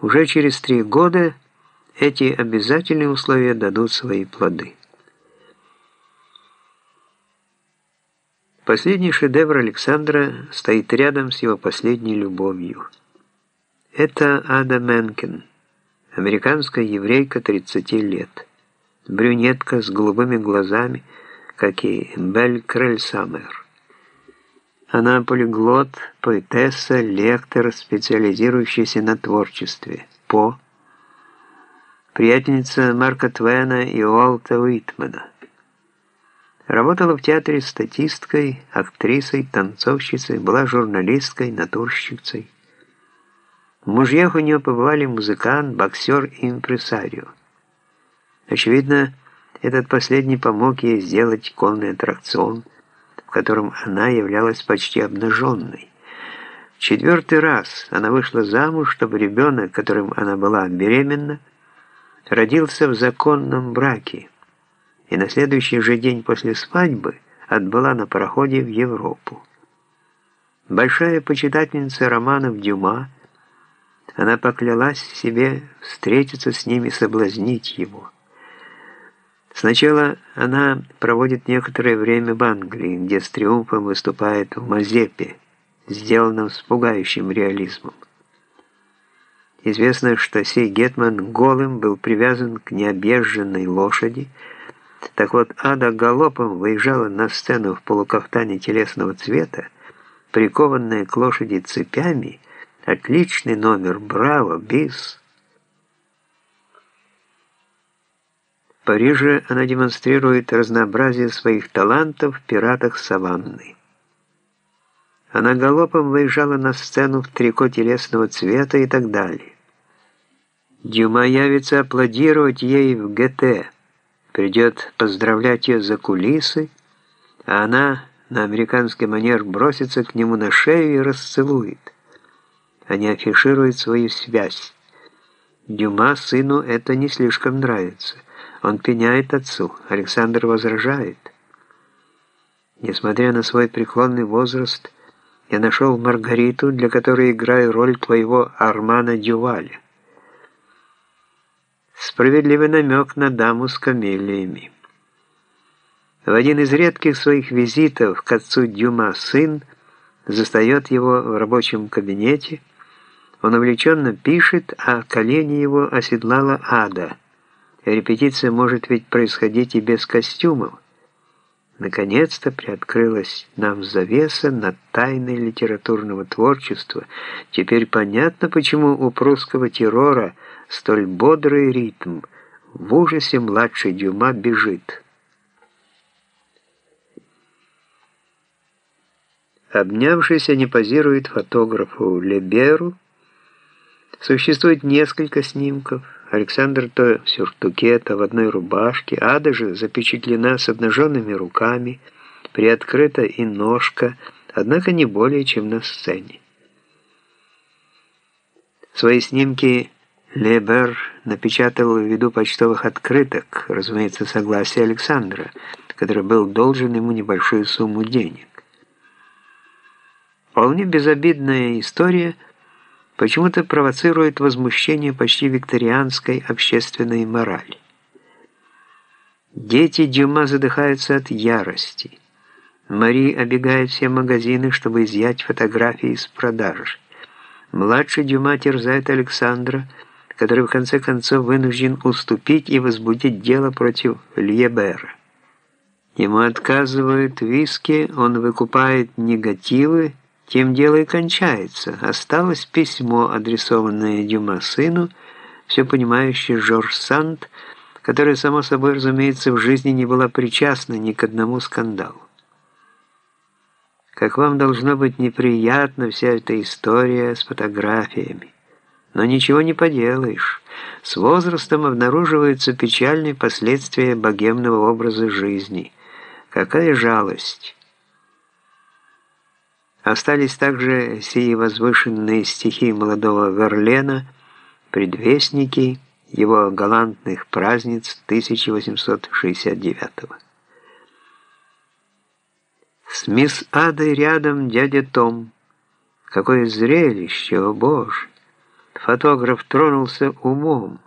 Уже через три года эти обязательные условия дадут свои плоды. Последний шедевр Александра стоит рядом с его последней любовью. Это Ада Менкен, американская еврейка 30 лет, брюнетка с голубыми глазами, как и Бель Крельсамер. Она полиглот, поэтесса, лектор, специализирующийся на творчестве. По. Приятельница Марка Твена и Уолта Уитмана. Работала в театре статисткой, актрисой, танцовщицей, была журналисткой, натурщицей. В мужьях у нее побывали музыкант, боксер и импресарио. Очевидно, этот последний помог ей сделать конный аттракцион – в котором она являлась почти обнаженной. Четвертый раз она вышла замуж, чтобы ребенок, которым она была беременна, родился в законном браке, и на следующий же день после свадьбы отбыла на пароходе в Европу. Большая почитательница романов Дюма, она поклялась себе встретиться с ним и соблазнить его. Сначала она проводит некоторое время в Англии, где с триумфом выступает в Мазепе, сделанном с пугающим реализмом. Известно, что сей Гетман голым был привязан к необъезженной лошади, так вот Ада галопом выезжала на сцену в полукафтане телесного цвета, прикованная к лошади цепями, отличный номер, браво, бис – Париже она демонстрирует разнообразие своих талантов в «Пиратах саванны». Она галопом выезжала на сцену в трико телесного цвета и так далее. Дюма явится аплодировать ей в ГТ, придет поздравлять ее за кулисы, а она на американский манер бросится к нему на шею и расцелует. Они афишируют свою связь. Дюма сыну это не слишком нравится. Он пеняет отцу, Александр возражает. Несмотря на свой преклонный возраст, я нашел Маргариту, для которой играю роль твоего Армана Дюваля. Справедливый намек на даму с камелиями. В один из редких своих визитов к отцу Дюма сын застает его в рабочем кабинете. Он увлеченно пишет, а колени его оседлала ада – Репетиция может ведь происходить и без костюмов. Наконец-то приоткрылась нам завеса над тайной литературного творчества. Теперь понятно, почему у прусского террора столь бодрый ритм. В ужасе младший Дюма бежит. Обнявшись, они позируют фотографу Леберу. Существует несколько снимков – Александр то в сюртуке, то в одной рубашке, Ада же запечатлена с обнаженными руками, приоткрыта и ножка, однако не более, чем на сцене. Свои снимки Лебер напечатал в виду почтовых открыток, разумеется, согласие Александра, который был должен ему небольшую сумму денег. Вполне безобидная история – почему-то провоцирует возмущение почти викторианской общественной морали. Дети Дюма задыхаются от ярости. Мари обегает все магазины, чтобы изъять фотографии из продаж. Младший Дюма терзает Александра, который в конце концов вынужден уступить и возбудить дело против Льебера. Ему отказывают виски, он выкупает негативы, тем дело и кончается. Осталось письмо, адресованное Дюма сыну, все понимающий Жорж Санд, которая, само собой разумеется, в жизни не была причастна ни к одному скандалу. Как вам должно быть неприятна вся эта история с фотографиями. Но ничего не поделаешь. С возрастом обнаруживаются печальные последствия богемного образа жизни. Какая жалость! Остались также сии возвышенные стихи молодого Верлена, предвестники его галантных праздниц 1869 -го. С мисс Адой рядом дядя Том. Какое зрелище, о боже! Фотограф тронулся умом,